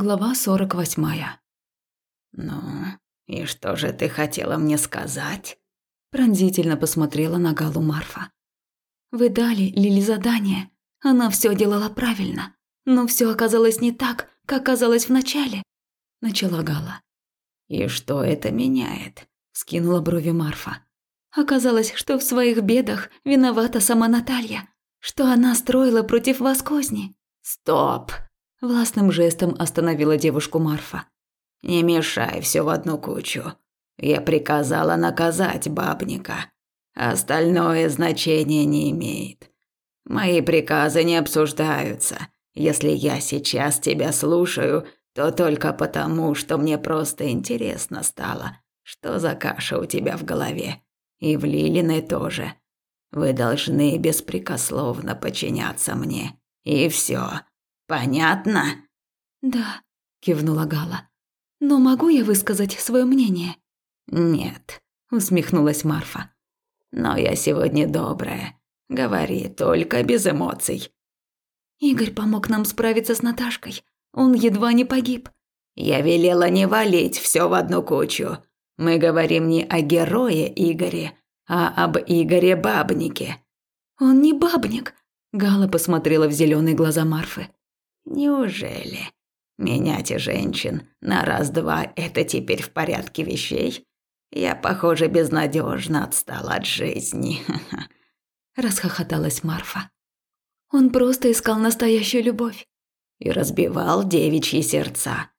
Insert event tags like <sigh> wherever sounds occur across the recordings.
Глава сорок восьмая. «Ну, и что же ты хотела мне сказать?» Пронзительно посмотрела на Галу Марфа. «Вы дали Лили задание. Она все делала правильно. Но все оказалось не так, как казалось вначале», – начала Гала. «И что это меняет?» – скинула брови Марфа. «Оказалось, что в своих бедах виновата сама Наталья, что она строила против вас козни». «Стоп!» Властным жестом остановила девушку Марфа. «Не мешай все в одну кучу. Я приказала наказать бабника. Остальное значение не имеет. Мои приказы не обсуждаются. Если я сейчас тебя слушаю, то только потому, что мне просто интересно стало, что за каша у тебя в голове. И в Лилиной тоже. Вы должны беспрекословно подчиняться мне. И все. Понятно? Да, кивнула Гала. Но могу я высказать свое мнение? Нет, усмехнулась Марфа. Но я сегодня добрая. Говори только без эмоций. Игорь помог нам справиться с Наташкой. Он едва не погиб. Я велела не валить все в одну кучу. Мы говорим не о герое Игоре, а об Игоре Бабнике. Он не бабник. Гала посмотрела в зеленые глаза Марфы. Неужели? Менять женщин на раз-два – это теперь в порядке вещей? Я, похоже, безнадежно отстала от жизни. <laughs> Расхохоталась Марфа. Он просто искал настоящую любовь. И разбивал девичьи сердца.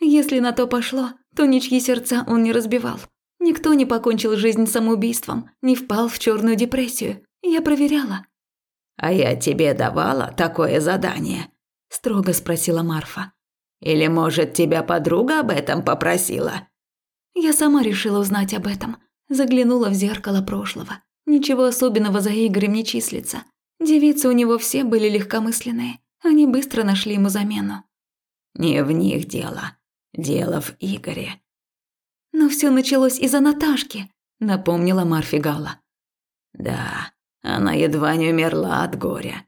Если на то пошло, то ничьи сердца он не разбивал. Никто не покончил жизнь самоубийством, не впал в черную депрессию. Я проверяла. А я тебе давала такое задание строго спросила Марфа. Или, может, тебя подруга об этом попросила? Я сама решила узнать об этом. Заглянула в зеркало прошлого. Ничего особенного за Игорем не числится. Девицы у него все были легкомысленные. Они быстро нашли ему замену. Не в них дело. Дело в Игоре. Но все началось из-за Наташки, напомнила Марфи Гала. Да, она едва не умерла от горя.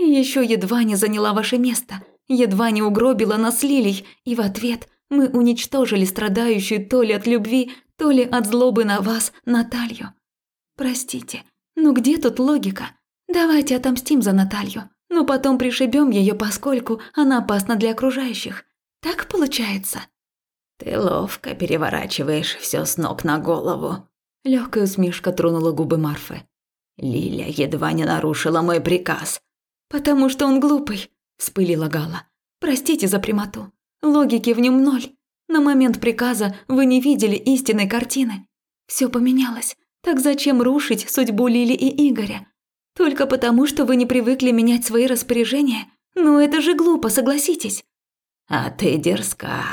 И еще едва не заняла ваше место, едва не угробила нас Лилей, и в ответ мы уничтожили страдающую то ли от любви, то ли от злобы на вас, Наталью. Простите, но где тут логика? Давайте отомстим за Наталью, но потом пришибем ее, поскольку она опасна для окружающих. Так получается? Ты ловко переворачиваешь все с ног на голову. Легкая усмешка тронула губы Марфы. Лиля едва не нарушила мой приказ. «Потому что он глупый», – вспылила Гала. «Простите за прямоту. Логики в нем ноль. На момент приказа вы не видели истинной картины. Все поменялось. Так зачем рушить судьбу Лили и Игоря? Только потому, что вы не привыкли менять свои распоряжения? Ну это же глупо, согласитесь». «А ты дерзка».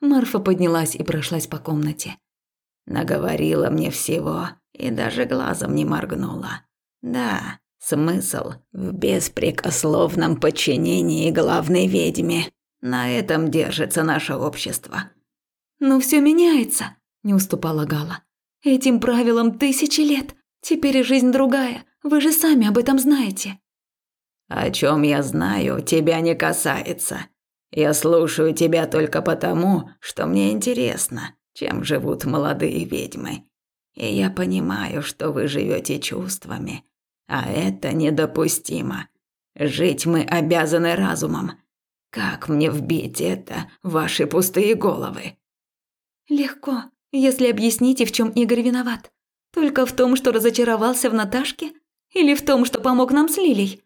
Марфа поднялась и прошлась по комнате. Наговорила мне всего и даже глазом не моргнула. Да, Смысл в беспрекословном подчинении главной ведьме. На этом держится наше общество. Но все меняется, не уступала Гала. Этим правилам тысячи лет. Теперь жизнь другая. Вы же сами об этом знаете. О чем я знаю, тебя не касается. Я слушаю тебя только потому, что мне интересно, чем живут молодые ведьмы. И я понимаю, что вы живете чувствами, а это недопустимо. Жить мы обязаны разумом. Как мне вбить это в ваши пустые головы? Легко, если объясните, в чем Игорь виноват. Только в том, что разочаровался в Наташке? Или в том, что помог нам с Лилей?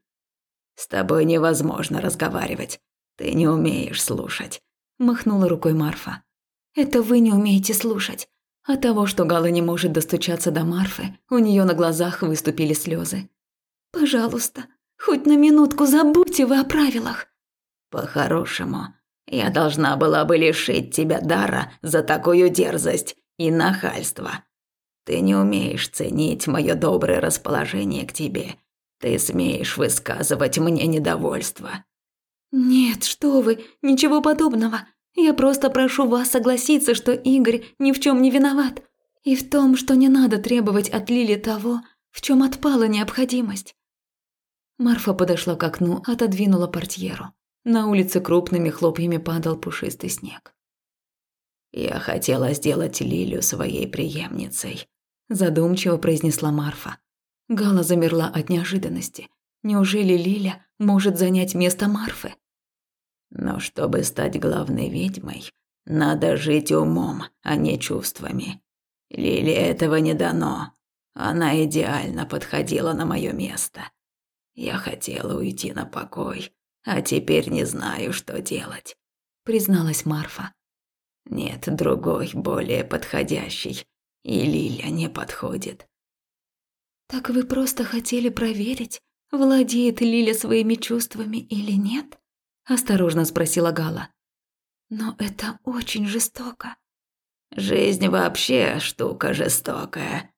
С тобой невозможно разговаривать. Ты не умеешь слушать. Махнула рукой Марфа. Это вы не умеете слушать. От того, что Гала не может достучаться до Марфы, у нее на глазах выступили слезы. Пожалуйста, хоть на минутку забудьте вы о правилах. По-хорошему, я должна была бы лишить тебя дара за такую дерзость и нахальство. Ты не умеешь ценить мое доброе расположение к тебе. Ты смеешь высказывать мне недовольство. Нет, что вы, ничего подобного. Я просто прошу вас согласиться, что Игорь ни в чем не виноват. И в том, что не надо требовать от Лили того, в чем отпала необходимость. Марфа подошла к окну, отодвинула портьеру. На улице крупными хлопьями падал пушистый снег. «Я хотела сделать Лилю своей преемницей», – задумчиво произнесла Марфа. Гала замерла от неожиданности. Неужели Лиля может занять место Марфы? «Но чтобы стать главной ведьмой, надо жить умом, а не чувствами. Лиле этого не дано. Она идеально подходила на мое место. Я хотела уйти на покой, а теперь не знаю, что делать», – призналась Марфа. «Нет другой, более подходящий, и Лиля не подходит». «Так вы просто хотели проверить, владеет Лиля своими чувствами или нет?» – осторожно спросила Гала. «Но это очень жестоко». «Жизнь вообще штука жестокая».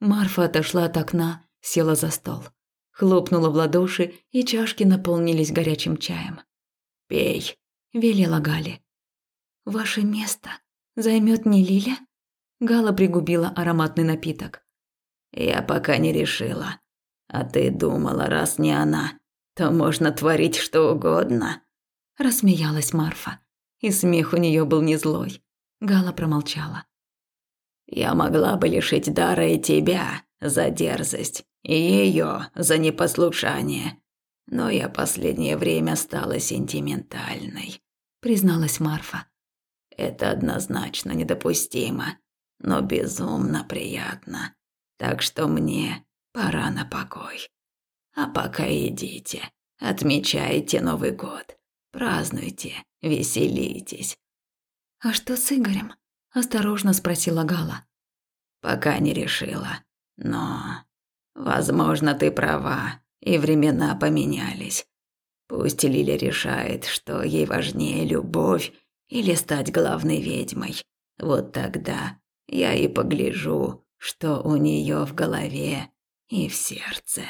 Марфа отошла от окна, села за стол. Хлопнула в ладоши, и чашки наполнились горячим чаем. «Пей», – велела Гали. «Ваше место займет не Лиля?» Гала пригубила ароматный напиток. «Я пока не решила. А ты думала, раз не она, то можно творить что угодно?» Рассмеялась Марфа. И смех у нее был не злой. Гала промолчала. «Я могла бы лишить дара и тебя за дерзость, и ее за непослушание. Но я последнее время стала сентиментальной», призналась Марфа. «Это однозначно недопустимо, но безумно приятно. Так что мне пора на покой. А пока идите, отмечайте Новый год, празднуйте, веселитесь». «А что с Игорем?» – осторожно спросила Гала. «Пока не решила, но Возможно, ты права, и времена поменялись. Пусть Лиля решает, что ей важнее любовь или стать главной ведьмой. Вот тогда я и погляжу, что у нее в голове и в сердце.